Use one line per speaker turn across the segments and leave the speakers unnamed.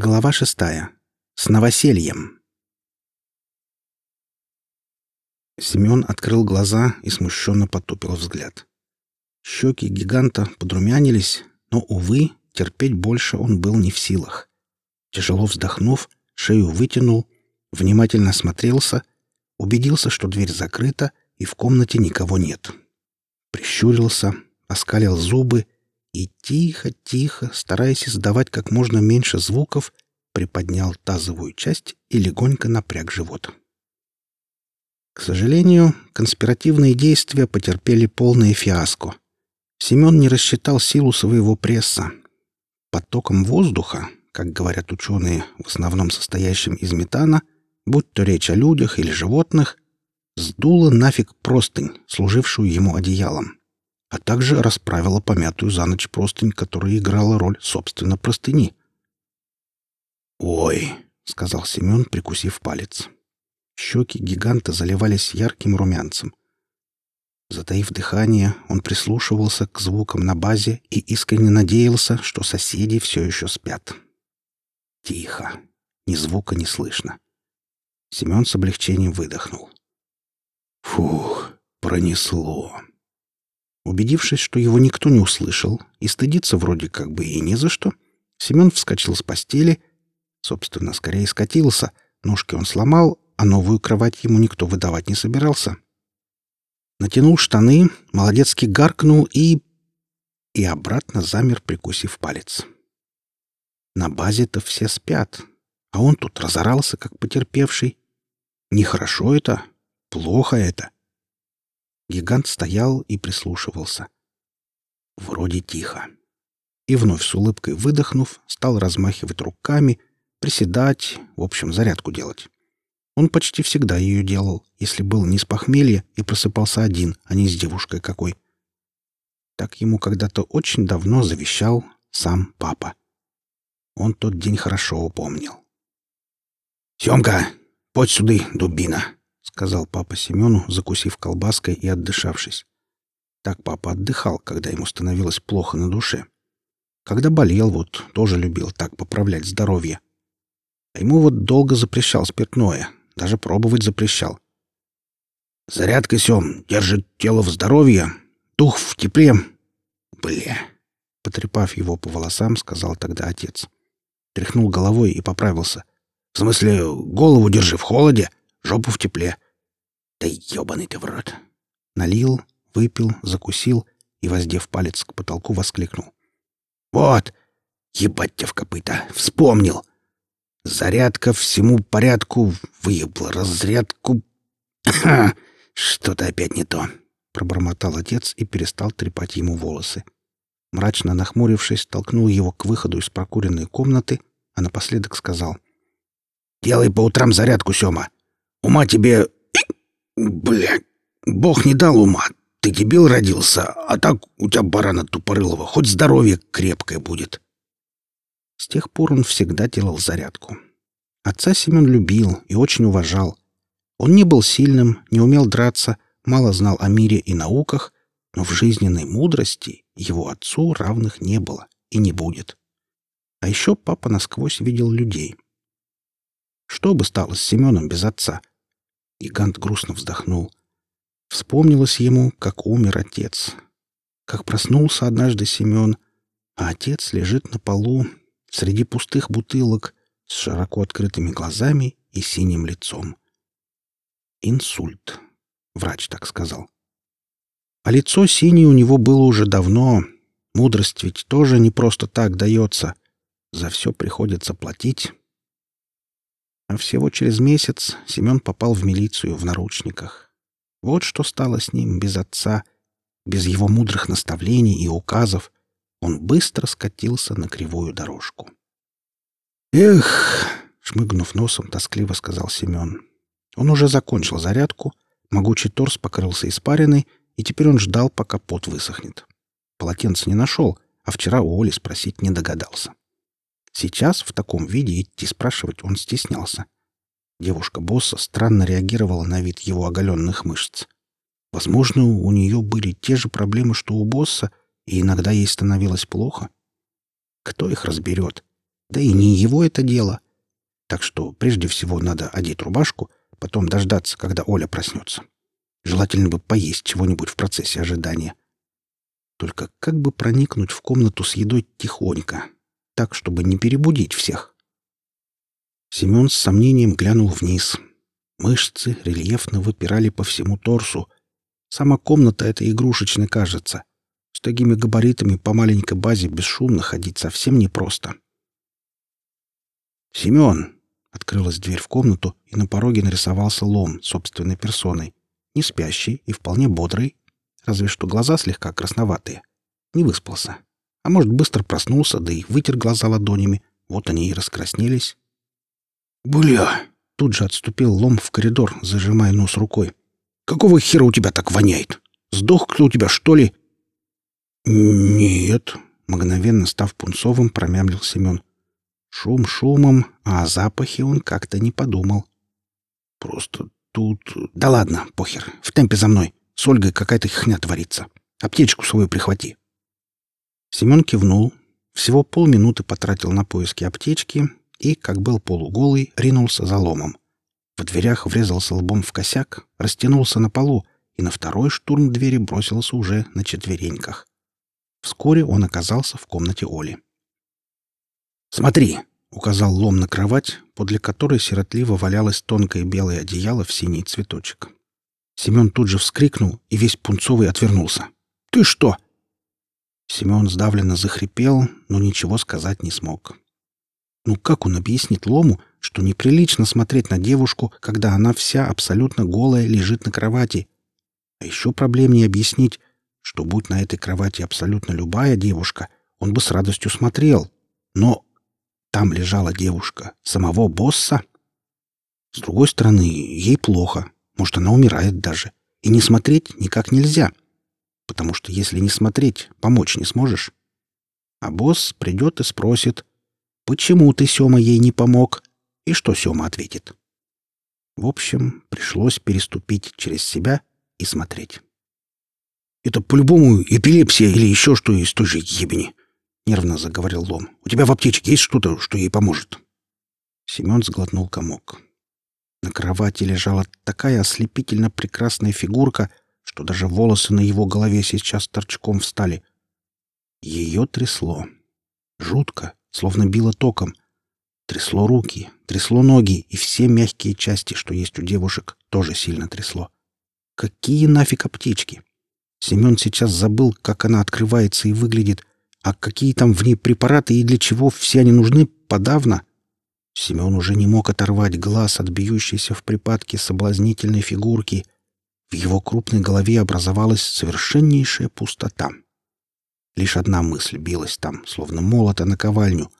Глава шестая. С новосельем. Семен открыл глаза и смущенно потупил взгляд. Щеки гиганта подрумянились, но, увы, терпеть больше он был не в силах. Тяжело вздохнув, шею вытянул, внимательно осмотрелся, убедился, что дверь закрыта и в комнате никого нет. Прищурился, оскалил зубы и тихо-тихо, стараясь издавать как можно меньше звуков, приподнял тазовую часть и легонько напряг живот. К сожалению, конспиративные действия потерпели полное фиаско. Семен не рассчитал силу своего пресса. Потоком воздуха, как говорят ученые, в основном состоящим из метана, будь то речь о людях или животных, сдуло нафиг простынь, служившую ему одеялом а также расправила помятую за ночь простынь, которая играла роль, собственно, простыни. «Ой!» — сказал Семен, прикусив палец. Щеки гиганта заливались ярким румянцем. Затаив дыхание, он прислушивался к звукам на базе и искренне надеялся, что соседи все еще спят. Тихо. Ни звука не слышно. Семен с облегчением выдохнул. Фух, пронесло. Убедившись, что его никто не услышал, и стыдиться вроде как бы и не за что, Семен вскочил с постели, собственно, скорее скатился, ножки он сломал, а новую кровать ему никто выдавать не собирался. Натянул штаны, молодецки гаркнул и... и обратно замер, прикусив палец. На базе-то все спят, а он тут разорался, как потерпевший. Нехорошо это, плохо это. Гигант стоял и прислушивался. Вроде тихо. И вновь с улыбкой выдохнув, стал размахивать руками, приседать, в общем, зарядку делать. Он почти всегда ее делал, если был не с похмелья и просыпался один, а не с девушкой какой. Так ему когда-то очень давно завещал сам папа. Он тот день хорошо упомнил. «Семка, подь сюда, дубина!» Сказал папа Семену, закусив колбаской и отдышавшись. Так папа отдыхал, когда ему становилось плохо на душе. Когда болел, вот, тоже любил так поправлять здоровье. А ему вот долго запрещал спиртное, даже пробовать запрещал. Зарядка, Сем, держит тело в здоровье, дух в тепле. Бля. Потрепав его по волосам, сказал тогда отец. Тряхнул головой и поправился. В смысле, голову держи в холоде, жопу в тепле. Да ебаный ты в рот. Налил, выпил, закусил и, воздев палец к потолку, воскликнул. Вот! Ебать тебя в копыта! Вспомнил! Зарядка всему порядку, выебла разрядку. Что-то опять не то. Пробормотал отец и перестал трепать ему волосы. Мрачно нахмурившись, толкнул его к выходу из прокуренной комнаты, а напоследок сказал. «Делай по утрам зарядку, Сёма. Ума тебе Блядь, бог не дал ума. Ты дебил родился, а так у тебя барана тупорылого, хоть здоровье крепкое будет. С тех пор он всегда делал зарядку. Отца Семен любил и очень уважал. Он не был сильным, не умел драться, мало знал о мире и науках, но в жизненной мудрости его отцу равных не было и не будет. А еще папа насквозь видел людей. Что бы стало с Семеном без отца? Гигант грустно вздохнул. Вспомнилось ему, как умер отец. Как проснулся однажды Семен, а отец лежит на полу среди пустых бутылок с широко открытыми глазами и синим лицом. Инсульт. Врач так сказал. А лицо синее у него было уже давно. Мудрость ведь тоже не просто так дается. За все приходится платить. А всего через месяц Семен попал в милицию в наручниках. Вот что стало с ним без отца, без его мудрых наставлений и указов. Он быстро скатился на кривую дорожку. «Эх!» — шмыгнув носом, тоскливо сказал Семен. Он уже закончил зарядку, могучий торс покрылся испариной, и теперь он ждал, пока пот высохнет. Полотенце не нашел, а вчера у Оли спросить не догадался. Сейчас в таком виде идти спрашивать он стеснялся. Девушка босса странно реагировала на вид его оголенных мышц. Возможно, у нее были те же проблемы, что у босса, и иногда ей становилось плохо. Кто их разберет? Да и не его это дело. Так что прежде всего надо одеть рубашку, потом дождаться, когда Оля проснется. Желательно бы поесть чего-нибудь в процессе ожидания. Только как бы проникнуть в комнату с едой тихонько, так, чтобы не перебудить всех? Семен с сомнением глянул вниз. Мышцы рельефно выпирали по всему торсу. Сама комната эта игрушечной кажется. С такими габаритами по маленькой базе бесшумно ходить совсем непросто. «Семен!» — открылась дверь в комнату, и на пороге нарисовался лом собственной персоной. Не спящий и вполне бодрый, разве что глаза слегка красноватые. Не выспался. А может, быстро проснулся, да и вытер глаза ладонями. Вот они и раскраснелись. «Бля!» — тут же отступил лом в коридор, зажимая нос рукой. «Какого хера у тебя так воняет? Сдох кто у тебя, что ли?» «Нет», — мгновенно став пунцовым, промямлил Семен. Шум шумом, а о запахе он как-то не подумал. «Просто тут...» «Да ладно, похер, в темпе за мной. С Ольгой какая-то хня творится. Аптечку свою прихвати». Семен кивнул, всего полминуты потратил на поиски аптечки и, как был полуголый, ринулся за ломом. В дверях врезался лбом в косяк, растянулся на полу и на второй штурм двери бросился уже на четвереньках. Вскоре он оказался в комнате Оли. «Смотри!» — указал лом на кровать, подле которой сиротливо валялось тонкое белое одеяло в синий цветочек. Семен тут же вскрикнул и весь пунцовый отвернулся. «Ты что?» Семен сдавленно захрипел, но ничего сказать не смог. Ну как он объяснит Лому, что неприлично смотреть на девушку, когда она вся абсолютно голая лежит на кровати? А еще проблемнее объяснить, что будь на этой кровати абсолютно любая девушка, он бы с радостью смотрел. Но там лежала девушка самого босса. С другой стороны, ей плохо. Может, она умирает даже. И не смотреть никак нельзя. Потому что если не смотреть, помочь не сможешь. А босс придет и спросит, почему ты, Сёма, ей не помог? И что Сёма ответит? В общем, пришлось переступить через себя и смотреть. «Это по-любому эпилепсия или еще что из той же ебени», — нервно заговорил Лом. «У тебя в аптечке есть что-то, что ей поможет?» Семен сглотнул комок. На кровати лежала такая ослепительно прекрасная фигурка, что даже волосы на его голове сейчас торчком встали. Ее трясло. Жутко, словно било током. Трясло руки, трясло ноги, и все мягкие части, что есть у девушек, тоже сильно трясло. Какие нафиг аптечки? Семен сейчас забыл, как она открывается и выглядит, а какие там в ней препараты и для чего все они нужны, подавно. Семен уже не мог оторвать глаз от бьющейся в припадке соблазнительной фигурки. В его крупной голове образовалась совершеннейшая пустота. Лишь одна мысль билась там, словно молота на ковальню.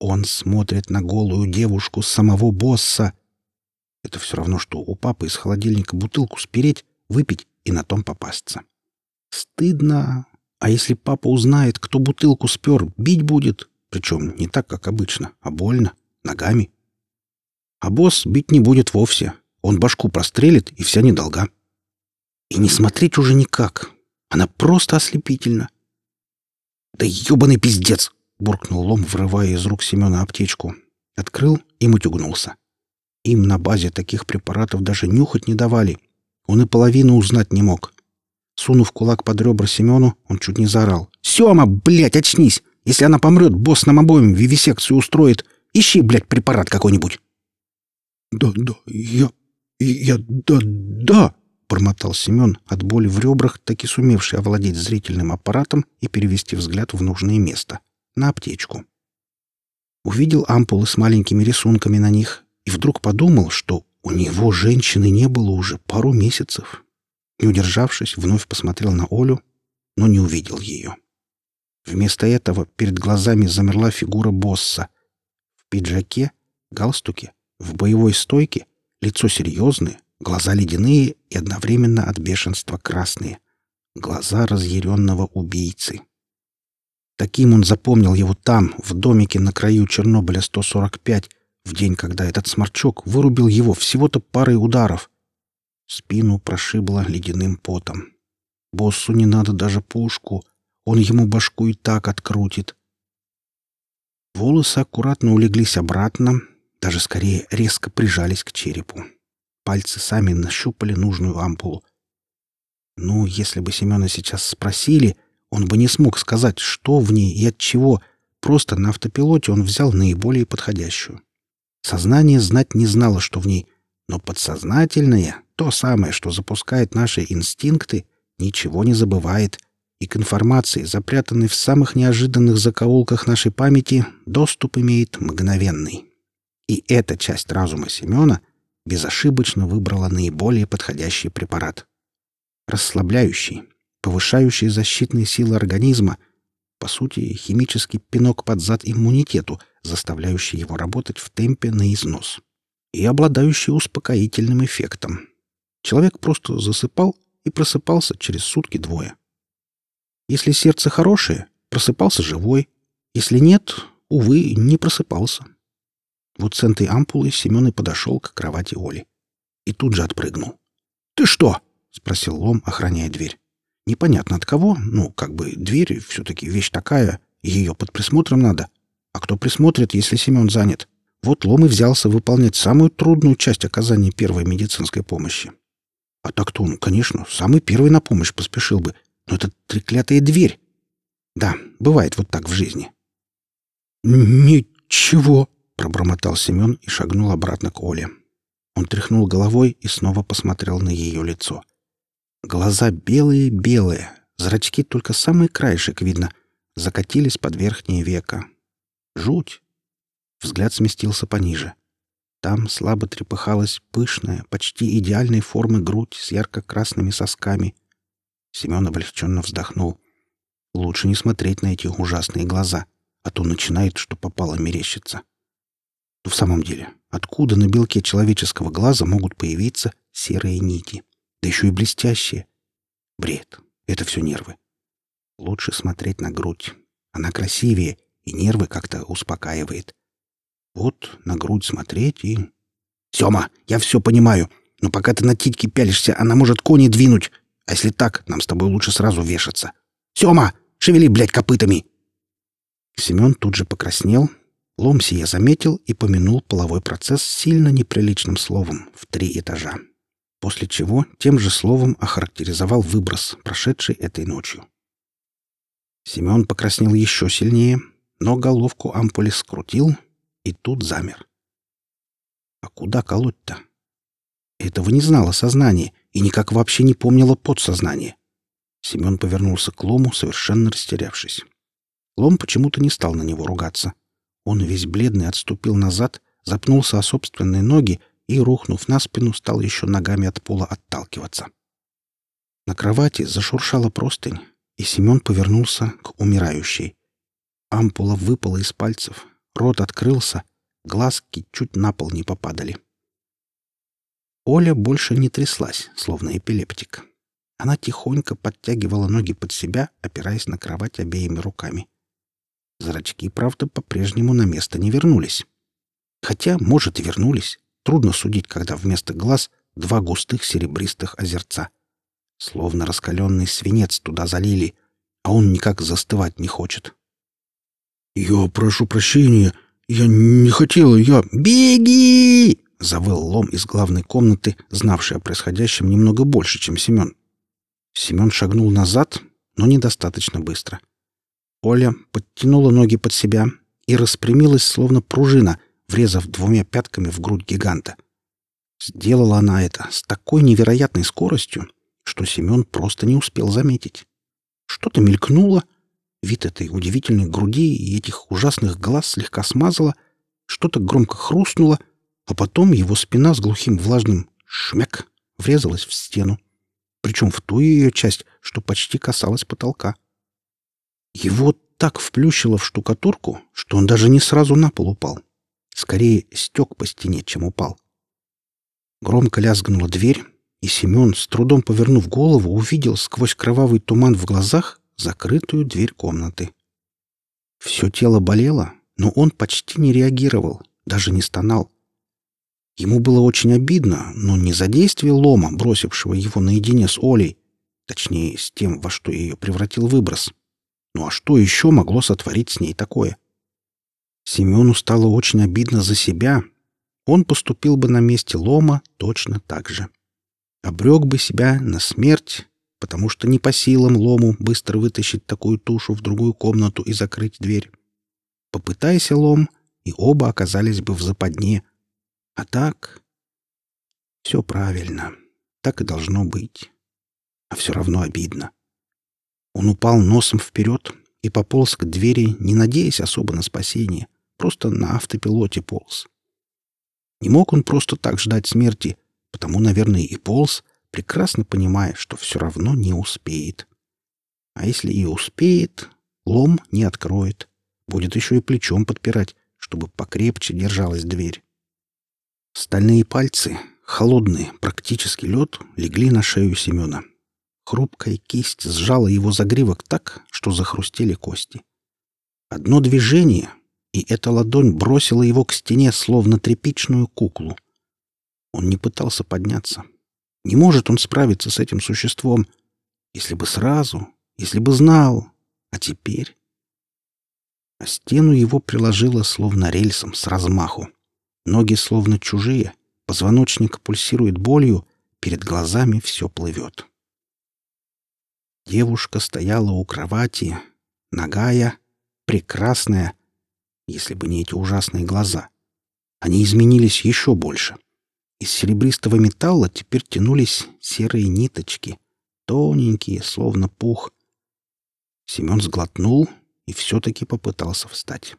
Он смотрит на голую девушку самого босса. Это все равно, что у папы из холодильника бутылку спереть, выпить и на том попасться. Стыдно. А если папа узнает, кто бутылку спер, бить будет. Причем не так, как обычно, а больно ногами. А босс бить не будет вовсе. Он башку прострелит, и вся недолга. И не смотреть уже никак. Она просто ослепительна. «Да ебаный пиздец!» — буркнул Лом, врывая из рук Семена аптечку. Открыл и мутюгнулся. Им на базе таких препаратов даже нюхать не давали. Он и половину узнать не мог. Сунув кулак под ребра Семену, он чуть не заорал. «Сема, блядь, очнись! Если она помрет, босс нам обоим вивисекцию устроит. Ищи, блядь, препарат какой-нибудь. Да, да, я... я... да, да, бормотал Семен, от боли в ребрах, таки сумевший овладеть зрительным аппаратом и перевести взгляд в нужное место. На аптечку. Увидел ампулы с маленькими рисунками на них и вдруг подумал, что у него женщины не было уже пару месяцев. Не удержавшись, вновь посмотрел на Олю, но не увидел ее. Вместо этого перед глазами замерла фигура босса — пиджаке, галстуке, в боевой стойке, лицо серьезное, глаза ледяные и одновременно от бешенства красные. Глаза разъяренного убийцы. Таким он запомнил его там, в домике на краю Чернобыля 145, в день, когда этот сморчок вырубил его всего-то парой ударов. Спину прошибло ледяным потом. Боссу не надо даже пушку, он ему башку и так открутит. Волосы аккуратно улеглись обратно, даже скорее резко прижались к черепу. Пальцы сами нащупали нужную ампулу. Ну, если бы Семена сейчас спросили, он бы не смог сказать, что в ней и от чего. Просто на автопилоте он взял наиболее подходящую. Сознание знать не знало, что в ней, но подсознательное, то самое, что запускает наши инстинкты, ничего не забывает, и к информации, запрятанной в самых неожиданных закоулках нашей памяти, доступ имеет мгновенный. И эта часть разума Семена безошибочно выбрала наиболее подходящий препарат. Расслабляющий, повышающий защитные силы организма, по сути, химический пинок под зад иммунитету, заставляющий его работать в темпе на износ, и обладающий успокоительным эффектом. Человек просто засыпал и просыпался через сутки-двое. Если сердце хорошее, просыпался живой. Если нет, увы, не просыпался. Вот с этой ампулой Семен и подошел к кровати Оли. И тут же отпрыгнул. «Ты что?» — спросил Лом, охраняя дверь. «Непонятно от кого. Ну, как бы дверь все-таки вещь такая, ее под присмотром надо. А кто присмотрит, если Семен занят? Вот Лом и взялся выполнять самую трудную часть оказания первой медицинской помощи. А так-то он, конечно, самый первый на помощь поспешил бы. Но это треклятая дверь. Да, бывает вот так в жизни. «Ничего», — пробормотал Семен и шагнул обратно к Оле. Он тряхнул головой и снова посмотрел на ее лицо. Глаза белые-белые, зрачки только самый краешек видно, закатились под верхнее веко. Жуть! Взгляд сместился пониже. Там слабо трепыхалась пышная, почти идеальной формы грудь с ярко-красными сосками. Семен облегченно вздохнул. Лучше не смотреть на эти ужасные глаза, а то начинает, что попало, мерещиться. Но в самом деле, откуда на белке человеческого глаза могут появиться серые нити? Да еще и блестящие. Бред. Это все нервы. Лучше смотреть на грудь. Она красивее, и нервы как-то успокаивает. Вот на грудь смотреть и... «Сема, я все понимаю, но пока ты на титьке пялишься, она может кони двинуть. А если так, нам с тобой лучше сразу вешаться. Сема, шевели, блядь, копытами!» Семен тут же покраснел, Ломси я заметил и помянул половой процесс сильно неприличным словом в три этажа. После чего тем же словом охарактеризовал выброс, прошедший этой ночью. Семен покраснел еще сильнее, но головку ампули скрутил, и тут замер. А куда колоть-то? Этого не знало сознание и никак вообще не помнило подсознание. Семен повернулся к Лому, совершенно растерявшись. Лом почему-то не стал на него ругаться. Он весь бледный отступил назад, запнулся о собственные ноги и, рухнув на спину, стал еще ногами от пола отталкиваться. На кровати зашуршала простынь, и Семен повернулся к умирающей. Ампула выпала из пальцев, Рот открылся, глазки чуть на пол не попадали. Оля больше не тряслась, словно эпилептик. Она тихонько подтягивала ноги под себя, опираясь на кровать обеими руками. Зрачки, правда, по-прежнему на место не вернулись. Хотя, может, и вернулись. Трудно судить, когда вместо глаз два густых серебристых озерца. Словно раскаленный свинец туда залили, а он никак застывать не хочет. «Я прошу прощения. Я не хотела, я...»
«Беги!»
— завыл лом из главной комнаты, знавший о происходящем немного больше, чем Семен. Семен шагнул назад, но недостаточно быстро. Оля подтянула ноги под себя и распрямилась, словно пружина, врезав двумя пятками в грудь гиганта. Сделала она это с такой невероятной скоростью, что Семен просто не успел заметить. Что-то мелькнуло, Вид этой удивительной груди и этих ужасных глаз слегка смазало, что-то громко хрустнуло, а потом его спина с глухим влажным «шмяк» врезалась в стену, причем в ту ее часть, что почти касалась потолка. Его так вплющило в штукатурку, что он даже не сразу на пол упал. Скорее, стек по стене, чем упал. Громко лязгнула дверь, и Семен, с трудом повернув голову, увидел сквозь кровавый туман в глазах закрытую дверь комнаты. Все тело болело, но он почти не реагировал, даже не стонал. Ему было очень обидно, но не за действие лома, бросившего его наедине с Олей, точнее, с тем, во что ее превратил выброс. Ну а что еще могло сотворить с ней такое? Семену стало очень обидно за себя. Он поступил бы на месте лома точно так же. Обрек бы себя на смерть, потому что не по силам лому быстро вытащить такую тушу в другую комнату и закрыть дверь. Попытайся лом, и оба оказались бы в западне. А так... Все правильно. Так и должно быть. А все равно обидно. Он упал носом вперед и пополз к двери, не надеясь особо на спасение просто на автопилоте полз. Не мог он просто так ждать смерти, потому, наверное, и полз, прекрасно понимая, что все равно не успеет. А если и успеет, лом не откроет. Будет еще и плечом подпирать, чтобы покрепче держалась дверь. Стальные пальцы, холодные, практически лед, легли на шею Семена. Хрупкая кисть сжала его загривок так, что захрустели кости. Одно движение, и эта ладонь бросила его к стене, словно тряпичную куклу. Он не пытался подняться. Не может он справиться с этим существом, если бы сразу, если бы знал. А теперь... А стену его приложило словно рельсом с размаху. Ноги словно чужие, позвоночник пульсирует болью, перед глазами все плывет. Девушка стояла у кровати, нагая, прекрасная, если бы не эти ужасные глаза. Они изменились еще больше. Из серебристого металла теперь тянулись серые ниточки, тоненькие, словно пух. Семен сглотнул и все-таки попытался встать.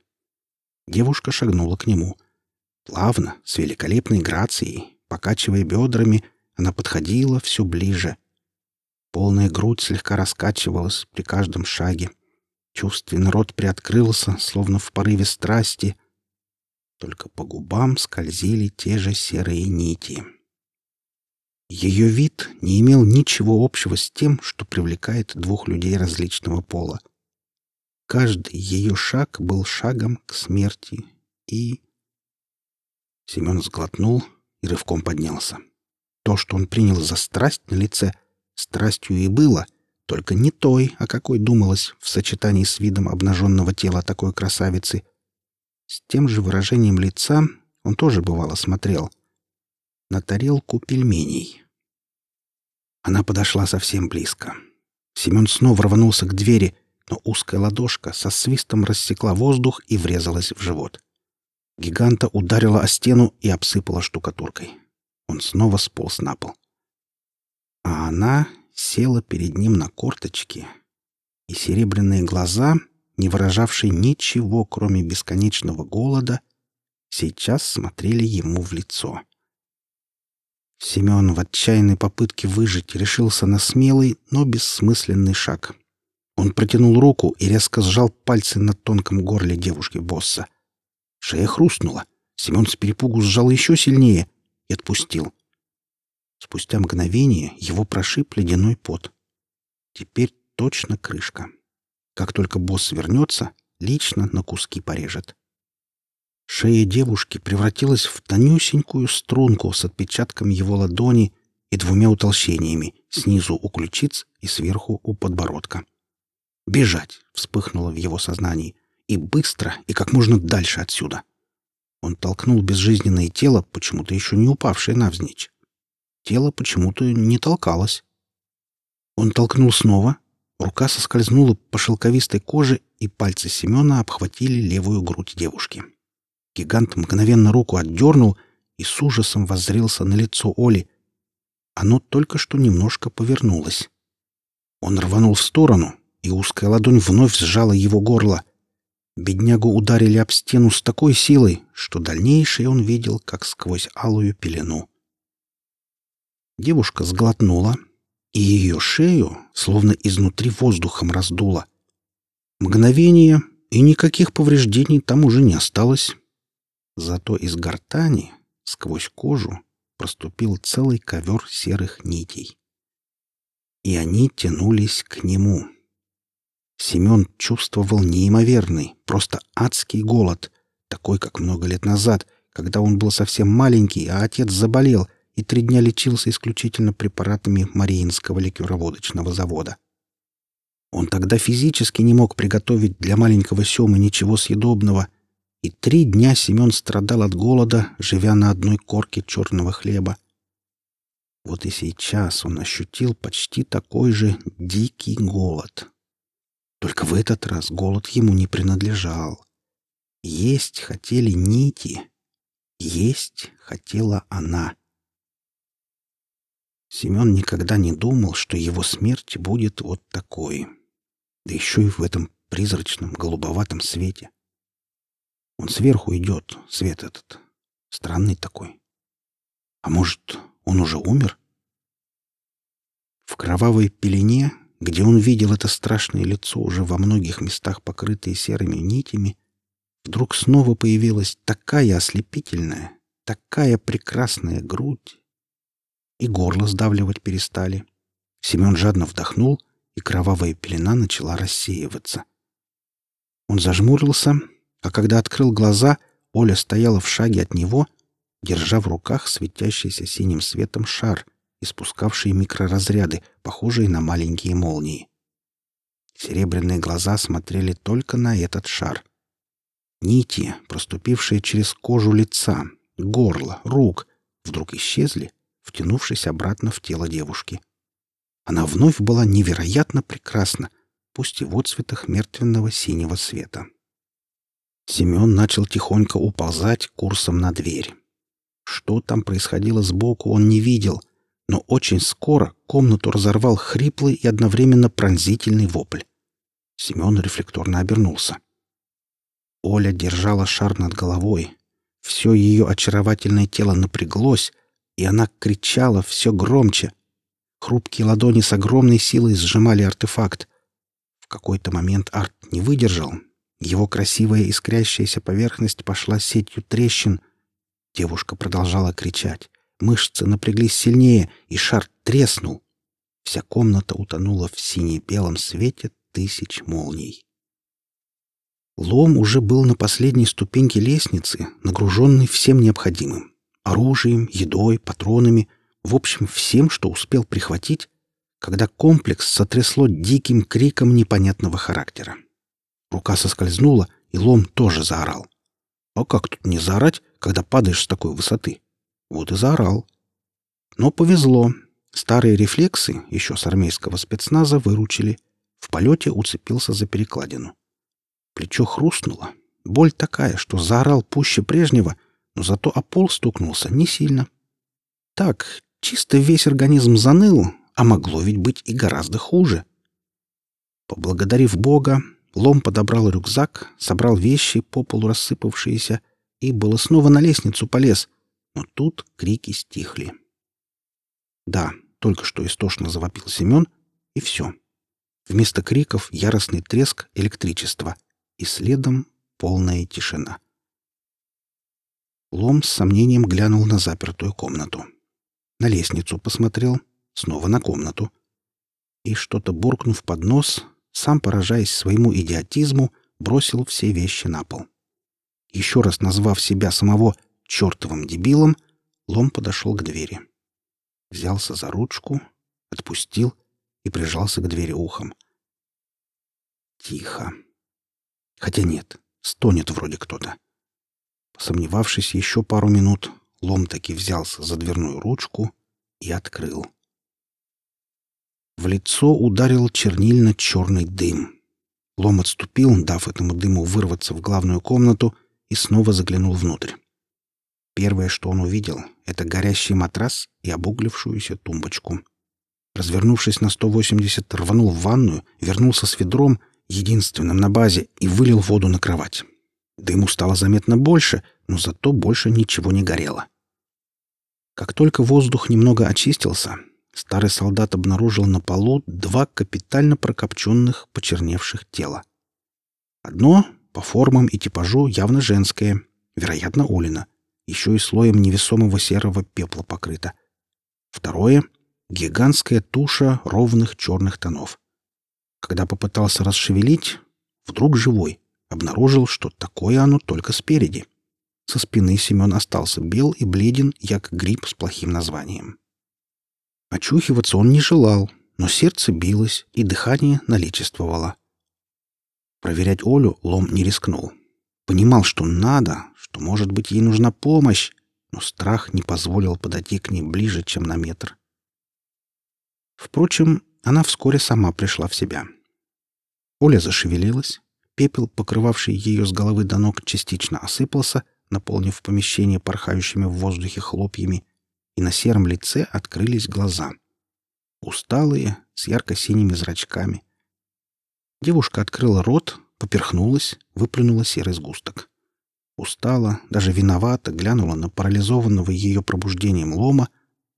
Девушка шагнула к нему. Плавно, с великолепной грацией, покачивая бедрами, она подходила все ближе. Полная грудь слегка раскачивалась при каждом шаге. Чувственный рот приоткрылся, словно в порыве страсти. Только по губам скользили те же серые нити. Ее вид не имел ничего общего с тем, что привлекает двух людей различного пола. Каждый ее шаг был шагом к смерти. И... Семен сглотнул и рывком поднялся. То, что он принял за страсть на лице, страстью и было, только не той, о какой думалось в сочетании с видом обнаженного тела такой красавицы. С тем же выражением лица он тоже бывало смотрел. На тарелку пельменей. Она подошла совсем близко. Семен снова рванулся к двери, но узкая ладошка со свистом рассекла воздух и врезалась в живот. Гиганта ударила о стену и обсыпала штукатуркой. Он снова сполз на пол. А она села перед ним на корточки, и серебряные глаза, не выражавшие ничего, кроме бесконечного голода, сейчас смотрели ему в лицо. Семен в отчаянной попытке выжить решился на смелый, но бессмысленный шаг. Он протянул руку и резко сжал пальцы на тонком горле девушки-босса. Шея хрустнула. Семен с перепугу сжал еще сильнее и отпустил. Спустя мгновение его прошиб ледяной пот. Теперь точно крышка. Как только босс вернется, лично на куски порежет. Шея девушки превратилась в тонюсенькую струнку с отпечатком его ладони и двумя утолщениями снизу у ключиц и сверху у подбородка. «Бежать!» — вспыхнуло в его сознании. «И быстро, и как можно дальше отсюда!» Он толкнул безжизненное тело, почему-то еще не упавшее навзничь. Тело почему-то не толкалось. Он толкнул снова, рука соскользнула по шелковистой коже, и пальцы Семена обхватили левую грудь девушки. Гигант мгновенно руку отдернул и с ужасом воззрелся на лицо Оли. Оно только что немножко повернулось. Он рванул в сторону, и узкая ладонь вновь сжала его горло. Беднягу ударили об стену с такой силой, что дальнейшее он видел, как сквозь алую пелену. Девушка сглотнула, и ее шею словно изнутри воздухом раздуло. Мгновение, и никаких повреждений там уже не осталось. Зато из гортани, сквозь кожу, проступил целый ковер серых нитей. И они тянулись к нему. Семен чувствовал неимоверный, просто адский голод, такой, как много лет назад, когда он был совсем маленький, а отец заболел — и три дня лечился исключительно препаратами Мариинского ликероводочного завода. Он тогда физически не мог приготовить для маленького Семы ничего съедобного, И три дня Семен страдал от голода, живя на одной корке черного хлеба. Вот и сейчас он ощутил почти такой же дикий голод. Только в этот раз голод ему не принадлежал. Есть хотели нити, есть хотела она. Семен никогда не думал, что его смерть будет вот такой. Да еще и в этом призрачном голубоватом свете. Он сверху идет, свет этот. Странный такой. А может, он уже умер? В кровавой пелене, где он видел это страшное лицо, уже во многих местах покрытое серыми нитями, вдруг снова появилась такая ослепительная, такая прекрасная грудь. И горло сдавливать перестали. Семен жадно вдохнул, и кровавая пелена начала рассеиваться. Он зажмурился, а когда открыл глаза, Оля стояла в шаге от него, держа в руках светящийся синим светом шар, испускавший микроразряды, похожие на маленькие молнии. Серебряные глаза смотрели только на этот шар. Нити, проступившие через кожу лица, горло, рук, вдруг исчезли, втянувшись обратно в тело девушки. Она вновь была невероятно прекрасна, пусть и в отцветах мертвенного синего света. Семен начал тихонько уползать курсом на дверь. Что там происходило сбоку, он не видел, но очень скоро комнату разорвал хриплый и одновременно пронзительный вопль. Семен рефлекторно обернулся. Оля держала шар над головой. Все ее очаровательное тело напряглось, и она кричала все громче. Хрупкие ладони с огромной силой сжимали артефакт. В какой-то момент Арт не выдержал его красивая искрящаяся поверхность пошла сетью трещин. Девушка продолжала кричать. Мышцы напряглись сильнее, и шар треснул. Вся комната утонула в сине-белом свете тысяч молний. Лом уже был на последней ступеньке лестницы, нагруженный всем необходимым — оружием, едой, патронами, в общем, всем, что успел прихватить, когда комплекс сотрясло диким криком непонятного характера. Рука соскользнула, и лом тоже заорал. А как тут не заорать, когда падаешь с такой высоты? Вот и заорал. Но повезло. Старые рефлексы, еще с армейского спецназа, выручили. В полете уцепился за перекладину. Плечо хрустнуло. Боль такая, что заорал пуще прежнего, зато о пол стукнулся не сильно. Так, чисто весь организм заныл, а могло ведь быть и гораздо хуже. Поблагодарив Бога, Лом подобрал рюкзак, собрал вещи, по полу рассыпавшиеся, и было снова на лестницу полез. Но тут крики стихли. Да, только что истошно завопил Семен, и все. Вместо криков яростный треск электричества, и следом полная тишина. Лом с сомнением глянул на запертую комнату. На лестницу посмотрел, снова на комнату. И что-то буркнув под нос, сам, поражаясь своему идиотизму, бросил все вещи на пол. Еще раз назвав себя самого чертовым дебилом, Лом подошел к двери. Взялся за ручку, отпустил и прижался к двери ухом. Тихо. Хотя нет, стонет вроде кто-то. Посомневавшись еще пару минут, Лом таки взялся за дверную ручку и открыл. В лицо ударил чернильно-черный дым. Лом отступил, дав этому дыму вырваться в главную комнату, и снова заглянул внутрь. Первое, что он увидел, — это горящий матрас и обуглившуюся тумбочку. Развернувшись на 180, рванул в ванную, вернулся с ведром, единственным на базе, и вылил воду на кровать. Дыму стало заметно больше, но зато больше ничего не горело. Как только воздух немного очистился, старый солдат обнаружил на полу два капитально прокопченных, почерневших тела. Одно, по формам и типажу, явно женское, вероятно, Олина, еще и слоем невесомого серого пепла покрыто. Второе — гигантская туша ровных черных тонов. Когда попытался расшевелить, вдруг живой, обнаружил, что такое оно только спереди. Со спины Семен остался бел и бледен, як гриб с плохим названием. Очухиваться он не желал, но сердце билось, и дыхание наличествовало. Проверять Олю Лом не рискнул. Понимал, что надо, что, может быть, ей нужна помощь, но страх не позволил подойти к ней ближе, чем на метр. Впрочем, она вскоре сама пришла в себя. Оля зашевелилась, пепел, покрывавший ее с головы до ног, частично осыпался, наполнив помещение порхающими в воздухе хлопьями, и на сером лице открылись глаза. Усталые, с ярко-синими зрачками. Девушка открыла рот, поперхнулась, выплюнула серый сгусток. Устала, даже виновата, глянула на парализованного ее пробуждением лома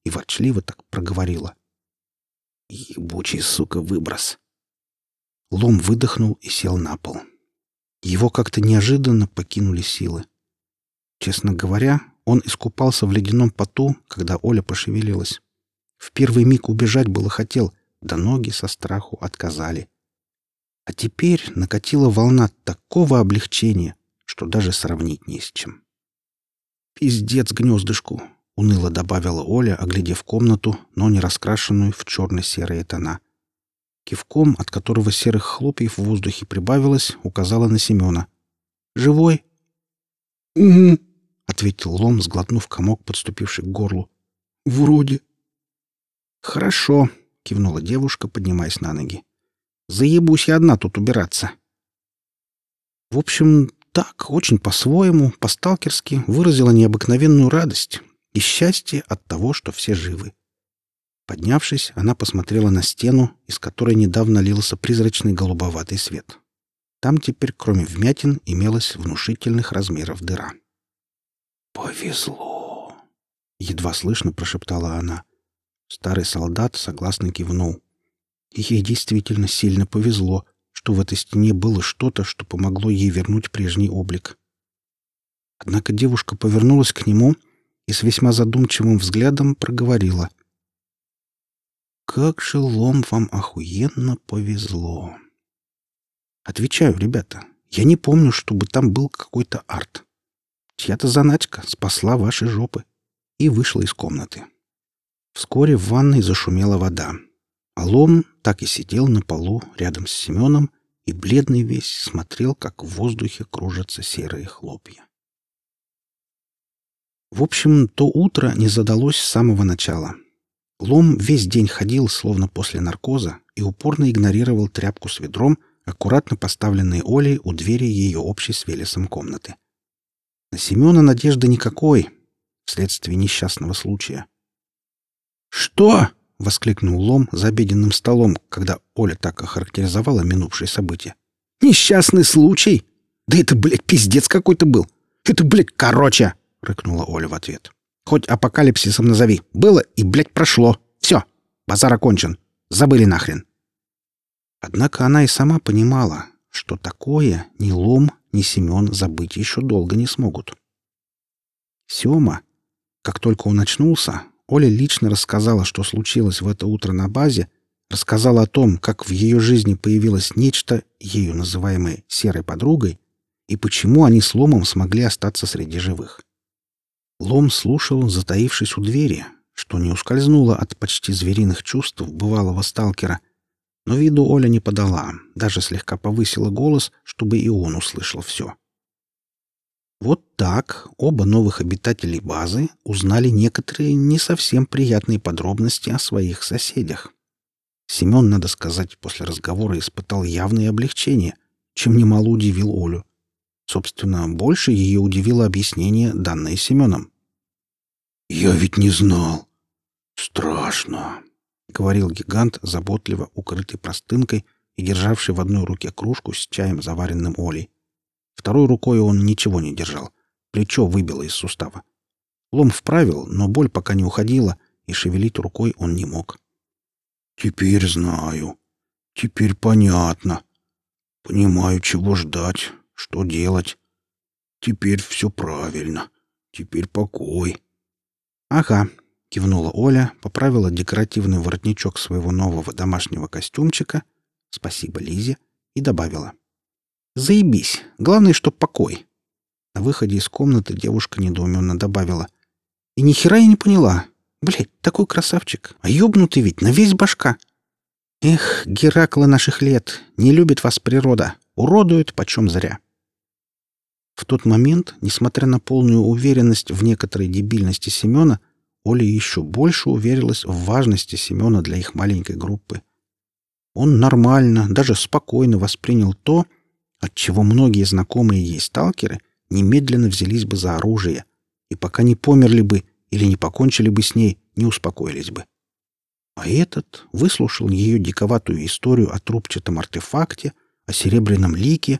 и ворчливо так проговорила. «Ебучий, сука, выброс!» Лом выдохнул и сел на пол. Его как-то неожиданно покинули силы. Честно говоря, он искупался в ледяном поту, когда Оля пошевелилась. В первый миг убежать было хотел, да ноги со страху отказали. А теперь накатила волна такого облегчения, что даже сравнить не с чем. «Пиздец гнездышку!» — уныло добавила Оля, оглядев комнату, но не раскрашенную в черно-серые тона. Кивком, от которого серых хлопьев в воздухе прибавилось, указала на Семена. «Живой?» «Угу», — ответил Лом, сглотнув комок, подступивший к горлу. «Вроде». «Хорошо», — кивнула девушка, поднимаясь на ноги. «Заебусь я одна тут убираться». В общем, так, очень по-своему, по-сталкерски выразила необыкновенную радость и счастье от того, что все живы. Поднявшись, она посмотрела на стену, из которой недавно лился призрачный голубоватый свет. Там теперь, кроме вмятин, имелась внушительных размеров дыра. «Повезло!» — едва слышно прошептала она. Старый солдат согласно кивнул. Ей действительно сильно повезло, что в этой стене было что-то, что помогло ей вернуть прежний облик. Однако девушка повернулась к нему и с весьма задумчивым взглядом проговорила. «Как же лом вам охуенно повезло!» «Отвечаю, ребята, я не помню, чтобы там был какой-то арт. Чья-то заначка спасла ваши жопы» и вышла из комнаты. Вскоре в ванной зашумела вода. А лом так и сидел на полу рядом с Семеном и бледный весь смотрел, как в воздухе кружатся серые хлопья. В общем, то утро не задалось с самого начала. Лом весь день ходил, словно после наркоза, и упорно игнорировал тряпку с ведром, аккуратно поставленной Олей у двери ее общей с Велесом комнаты. На Семена надежды никакой, вследствие несчастного случая. «Что?» — воскликнул Лом за обеденным столом, когда Оля так охарактеризовала минувшие события. «Несчастный случай? Да это, блядь, пиздец какой-то был! Это, блядь, короче!» — рыкнула Оля в ответ. «Хоть апокалипсисом назови. Было и, блядь, прошло. Все, базар окончен. Забыли нахрен». Однако она и сама понимала, что такое ни Лом, ни Семен забыть еще долго не смогут. Сема, как только он очнулся, Оля лично рассказала, что случилось в это утро на базе, рассказала о том, как в ее жизни появилось нечто, ею называемое «серой подругой», и почему они с Ломом смогли остаться среди живых. Лом слушал, затаившись у двери, что не ускользнуло от почти звериных чувств бывалого сталкера, но виду Оля не подала, даже слегка повысила голос, чтобы и он услышал все. Вот так оба новых обитателей базы узнали некоторые не совсем приятные подробности о своих соседях. Семен, надо сказать, после разговора испытал явное облегчение, чем немало удивил Олю. Собственно, больше ее удивило объяснение, данное Семеном. «Я ведь не знал. Страшно», — говорил гигант, заботливо укрытый простынкой и державший в одной руке кружку с чаем, заваренным Олей. Второй рукой он ничего не держал. Плечо выбило из сустава. Лом вправил, но боль пока не уходила, и шевелить рукой он не мог. «Теперь знаю. Теперь понятно. Понимаю, чего ждать, что делать. Теперь все правильно. Теперь покой». «Ага», — кивнула Оля, поправила декоративный воротничок своего нового домашнего костюмчика, спасибо Лизе, и добавила. Заебись. Главное, что покой. На выходе из комнаты девушка недоуменно добавила. И ни хера я не поняла. Блядь, такой красавчик. А ёбнутый ведь на весь башка. Эх, Геракла наших лет. Не любит вас природа. Уродует почем зря. В тот момент, несмотря на полную уверенность в некоторой дебильности Семена, Оля еще больше уверилась в важности Семена для их маленькой группы. Он нормально, даже спокойно воспринял то, от чего многие знакомые ей сталкеры немедленно взялись бы за оружие и пока не померли бы или не покончили бы с ней, не успокоились бы. А этот выслушал ее диковатую историю о трубчатом артефакте, о серебряном лике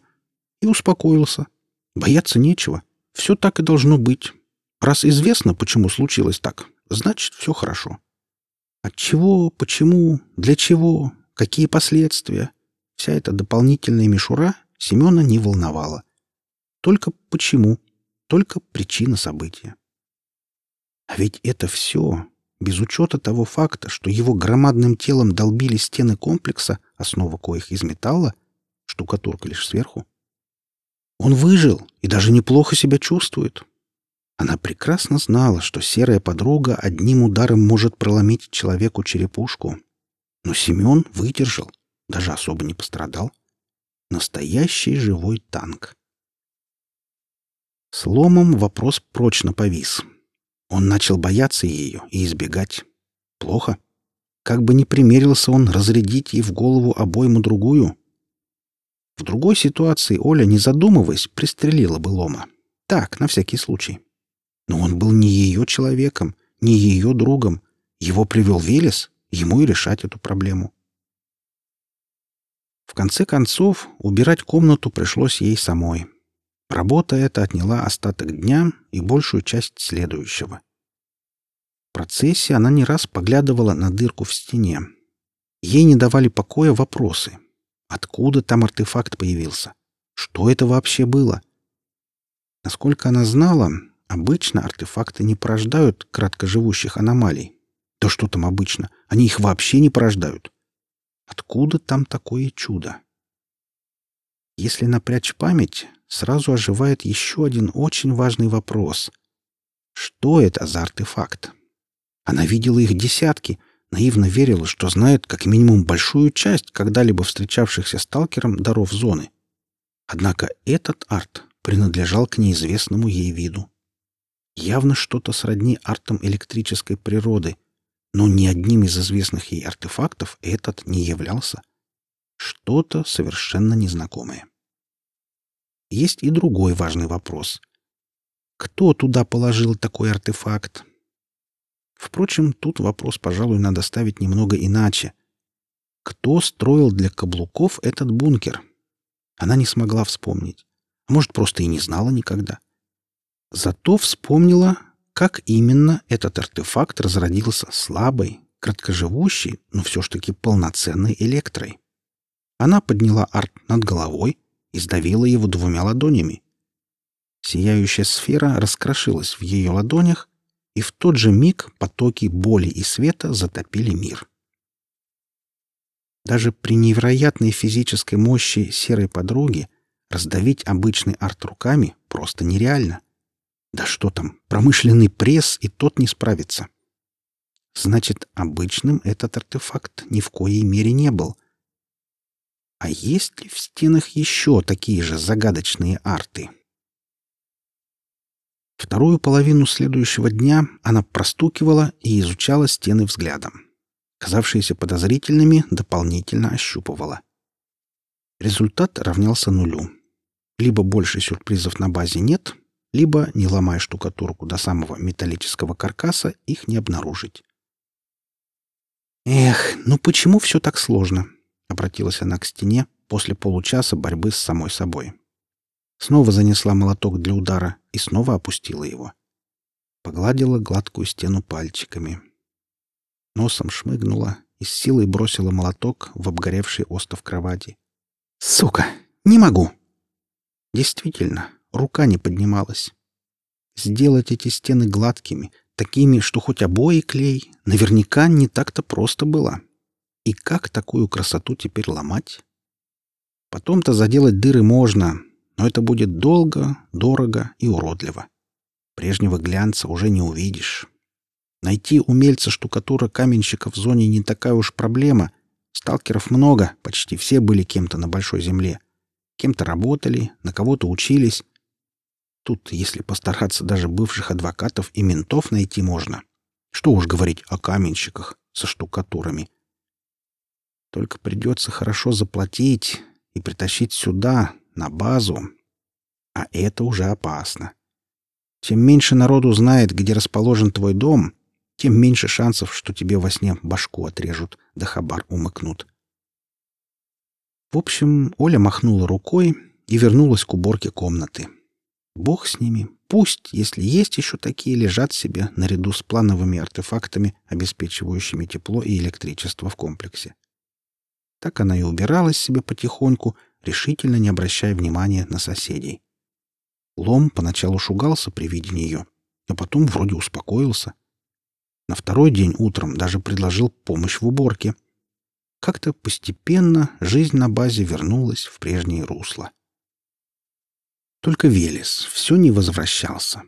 и успокоился. Бояться нечего. Все так и должно быть. Раз известно, почему случилось так, значит, все хорошо. От чего, почему, для чего, какие последствия? Вся эта дополнительная мишура Семена не волновала. Только почему, только причина события. А ведь это все без учета того факта, что его громадным телом долбили стены комплекса, основа коих из металла, штукатурка лишь сверху. Он выжил и даже неплохо себя чувствует. Она прекрасно знала, что серая подруга одним ударом может проломить человеку черепушку. Но Семен выдержал, даже особо не пострадал. Настоящий живой танк. Сломом вопрос прочно повис. Он начал бояться ее и избегать. Плохо. Как бы ни примерился он разрядить ей в голову обойму другую. В другой ситуации Оля, не задумываясь, пристрелила бы Лома. Так, на всякий случай. Но он был не ее человеком, не ее другом. Его привел Велес, ему и решать эту проблему. В конце концов, убирать комнату пришлось ей самой. Работа эта отняла остаток дня и большую часть следующего. В процессе она не раз поглядывала на дырку в стене. Ей не давали покоя вопросы. Откуда там артефакт появился? Что это вообще было? Насколько она знала, обычно артефакты не порождают краткоживущих аномалий. Да что там обычно? Они их вообще не порождают. Откуда там такое чудо? Если напрячь память, сразу оживает еще один очень важный вопрос. Что это за артефакт? Она видела их десятки, наивно верила, что знает как минимум большую часть когда-либо встречавшихся сталкерам даров зоны. Однако этот арт принадлежал к неизвестному ей виду. Явно что-то сродни артам электрической природы, но ни одним из известных ей артефактов этот не являлся. Что-то совершенно незнакомое. Есть и другой важный вопрос. Кто туда положил такой артефакт? Впрочем, тут вопрос, пожалуй, надо ставить немного иначе. Кто строил для каблуков этот бункер? Она не смогла вспомнить. А может, просто и не знала никогда. Зато вспомнила, как именно этот артефакт разродился слабой, краткоживущей, но все ж таки полноценной электрой. Она подняла арт над головой и сдавила его двумя ладонями. Сияющая сфера раскрошилась в ее ладонях, и в тот же миг потоки боли и света затопили мир. Даже при невероятной физической мощи серой подруги раздавить обычный арт руками просто нереально. Да что там, промышленный пресс и тот не справится. Значит, обычным этот артефакт ни в коей мере не был. А есть ли в стенах еще такие же загадочные арты? Вторую половину следующего дня она простукивала и изучала стены взглядом. Казавшиеся подозрительными дополнительно ощупывала. Результат равнялся нулю. Либо больше сюрпризов на базе нет, либо, не ломая штукатурку до самого металлического каркаса, их не обнаружить. «Эх, ну почему все так сложно?» — обратилась она к стене после получаса борьбы с самой собой. Снова занесла молоток для удара и снова опустила его. Погладила гладкую стену пальчиками. Носом шмыгнула и с силой бросила молоток в обгоревший остов кровати. «Сука! Не могу!» Действительно, рука не поднималась. Сделать эти стены гладкими, такими, что хоть обои клей, наверняка не так-то просто было. И как такую красоту теперь ломать? Потом-то заделать дыры можно, но это будет долго, дорого и уродливо. Прежнего глянца уже не увидишь. Найти умельца штукатура каменщика в зоне не такая уж проблема. Сталкеров много, почти все были кем-то на большой земле. Кем-то работали, на кого-то учились. Тут, если постараться, даже бывших адвокатов и ментов найти можно. Что уж говорить о каменщиках со штукатурами. Только придется хорошо заплатить и притащить сюда, на базу. А это уже опасно. Чем меньше народу знает, где расположен твой дом, тем меньше шансов, что тебе во сне башку отрежут, да хабар умыкнут. В общем, Оля махнула рукой и вернулась к уборке комнаты. Бог с ними. Пусть, если есть еще такие, лежат себе наряду с плановыми артефактами, обеспечивающими тепло и электричество в комплексе. Так она и убиралась себе потихоньку, решительно не обращая внимания на соседей. Лом поначалу шугался при виде нее, а потом вроде успокоился. На второй день утром даже предложил помощь в уборке. Как-то постепенно жизнь на базе вернулась в прежнее русло. Только Велес все не возвращался.